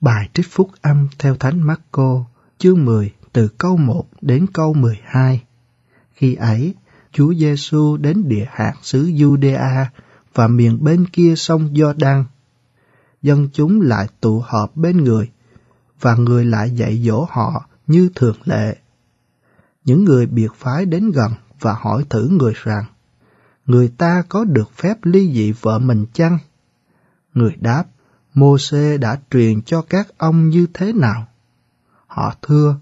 Bài trích phúc âm theo Thánh Marco, chương 10 từ câu 1 đến câu 12. Khi ấy, Chúa Giêsu đến địa hạt xứ Judea và miền bên kia sông Giođan. Dân chúng lại tụ họp bên người và người lại dạy dỗ họ như thường lệ. Những người biệt phái đến gần và hỏi thử người rằng, người ta có được phép ly dị vợ mình chăng? Người đáp, Mô-xê đã truyền cho các ông như thế nào? Họ thưa,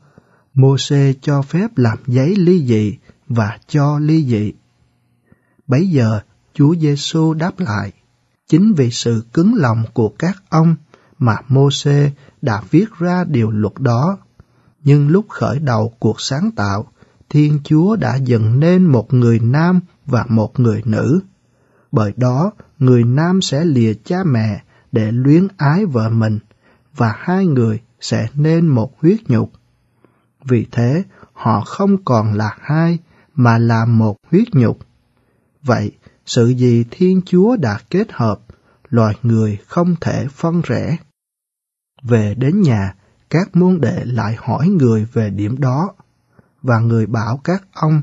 Mô-xê cho phép làm giấy ly dị và cho ly dị. Bấy giờ, Chúa Giêsu đáp lại, chính vì sự cứng lòng của các ông mà Mô-xê đã viết ra điều luật đó. Nhưng lúc khởi đầu cuộc sáng tạo, Thiên Chúa đã dựng nên một người nam và một người nữ. Bởi đó, người nam sẽ lìa cha mẹ để luyến ái vợ mình, và hai người sẽ nên một huyết nhục. Vì thế, họ không còn là hai, mà là một huyết nhục. Vậy, sự gì Thiên Chúa đã kết hợp, loài người không thể phân rẽ. Về đến nhà, các môn đệ lại hỏi người về điểm đó, và người bảo các ông,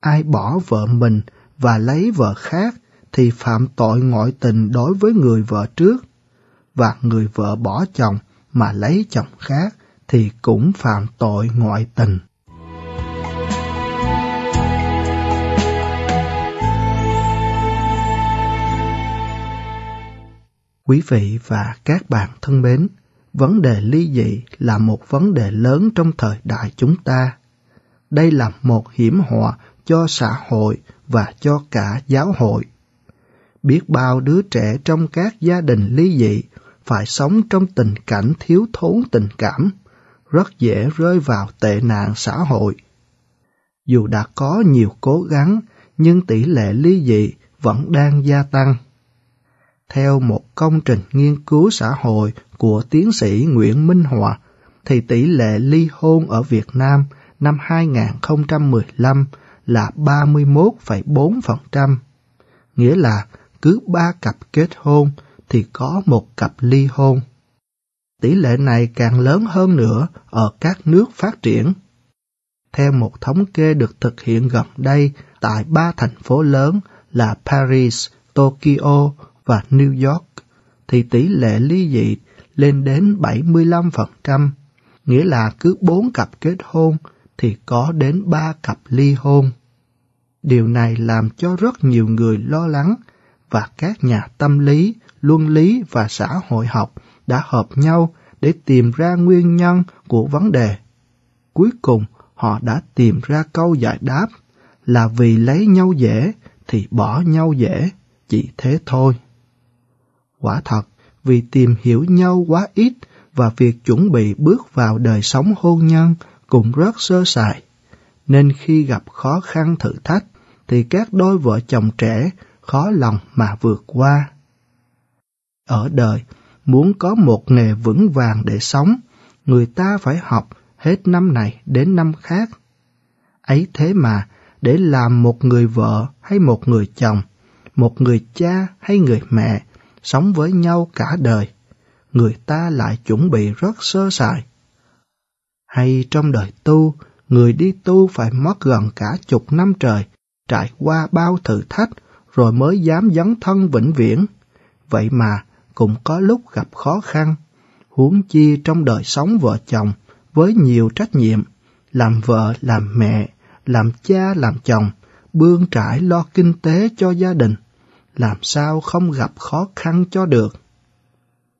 ai bỏ vợ mình và lấy vợ khác thì phạm tội ngoại tình đối với người vợ trước, và người vợ bỏ chồng mà lấy chồng khác thì cũng phạm tội ngoại tình. Quý vị và các bạn thân mến, vấn đề ly dị là một vấn đề lớn trong thời đại chúng ta. Đây là một hiểm họa cho xã hội và cho cả giáo hội. Biết bao đứa trẻ trong các gia đình ly dị phải sống trong tình cảnh thiếu thốn tình cảm, rất dễ rơi vào tệ nạn xã hội. Dù đã có nhiều cố gắng, nhưng tỷ lệ ly dị vẫn đang gia tăng. Theo một công trình nghiên cứu xã hội của tiến sĩ Nguyễn Minh Hòa, thì tỷ lệ ly hôn ở Việt Nam năm 2015 là 31,4%, nghĩa là cứ ba cặp kết hôn thì có một cặp ly hôn. Tỷ lệ này càng lớn hơn nữa ở các nước phát triển. Theo một thống kê được thực hiện gần đây tại ba thành phố lớn là Paris, Tokyo và New York, thì tỷ lệ ly dị lên đến 75%, nghĩa là cứ bốn cặp kết hôn thì có đến ba cặp ly hôn. Điều này làm cho rất nhiều người lo lắng và các nhà tâm lý luân lý và xã hội học đã hợp nhau để tìm ra nguyên nhân của vấn đề. Cuối cùng, họ đã tìm ra câu giải đáp là vì lấy nhau dễ thì bỏ nhau dễ, chỉ thế thôi. Quả thật, vì tìm hiểu nhau quá ít và việc chuẩn bị bước vào đời sống hôn nhân cũng rất sơ sài, nên khi gặp khó khăn thử thách thì các đôi vợ chồng trẻ khó lòng mà vượt qua. Ở đời, muốn có một nghề vững vàng để sống, người ta phải học hết năm này đến năm khác. Ấy thế mà, để làm một người vợ hay một người chồng, một người cha hay người mẹ, sống với nhau cả đời, người ta lại chuẩn bị rất sơ sài. Hay trong đời tu, người đi tu phải mất gần cả chục năm trời, trải qua bao thử thách rồi mới dám dấn thân vĩnh viễn. Vậy mà, cũng có lúc gặp khó khăn, huống chi trong đời sống vợ chồng với nhiều trách nhiệm, làm vợ, làm mẹ, làm cha, làm chồng, bươn trải lo kinh tế cho gia đình, làm sao không gặp khó khăn cho được.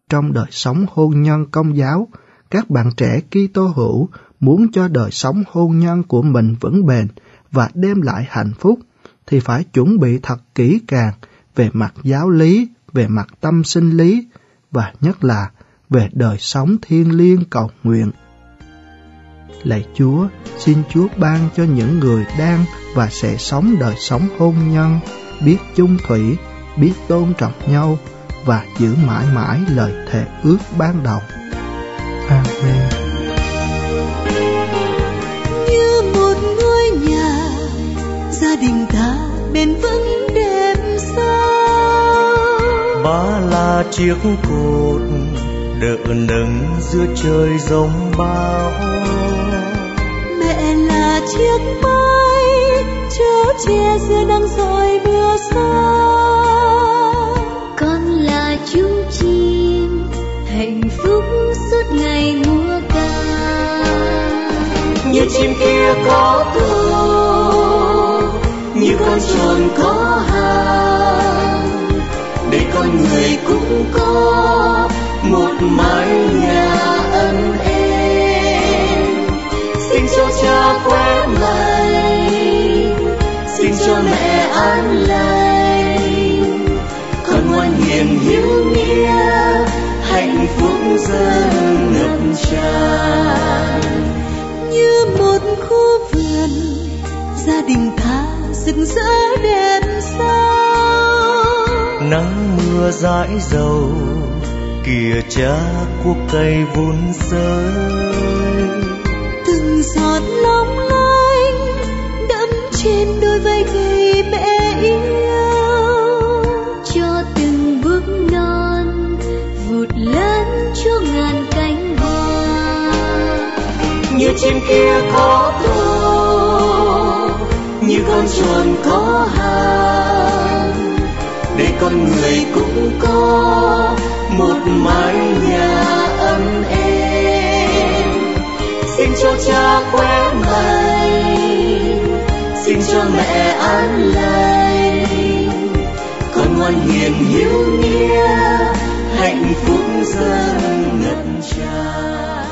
Trong đời sống hôn nhân công giáo, các bạn trẻ Kitô hữu muốn cho đời sống hôn nhân của mình vững bền và đem lại hạnh phúc thì phải chuẩn bị thật kỹ càng về mặt giáo lý, về mặt tâm sinh lý và nhất là về đời sống thiên liêng cầu nguyện. Lạy Chúa, xin Chúa ban cho những người đang và sẽ sống đời sống hôn nhân, biết chung thủy, biết tôn trọng nhau và giữ mãi mãi lời thề ước ban đầu. Amen. Như một ngôi nhà, gia đình ta bền vững ba là chiếc cột đỡ nâng giữa trời giông bão mẹ là chiếc mái chở che giữa nắng soi mưa xa. Con là chú chim hạnh phúc suốt ngày mùa ca. Như chim kia có tổ như con tròn có hàng Mọi người cũng có một mái nhà ấm êm. Xin cho cha khỏe mạnh xin cho mẹ an lành con ngoan hiền hiếu nghĩa, hạnh phúc dâng ngập tràn. Như một khu vườn, gia đình ta rực rỡ đẹp sao nắng mưa dãi dầu kìa cha cuộc cây vun rơi. Từng giọt long lanh đẫm trên đôi vai gầy mẹ yêu. Cho từng bước non vụt lớn cho ngàn cánh hoa. Như chim kia có tổ như con chuồn có để con người cũng có một mái nhà ấm êm. Xin cho cha khỏe mạnh, xin cho mẹ an lành. Con ngoan hiền hiếu nghĩa, hạnh phúc dâng ngập tràn.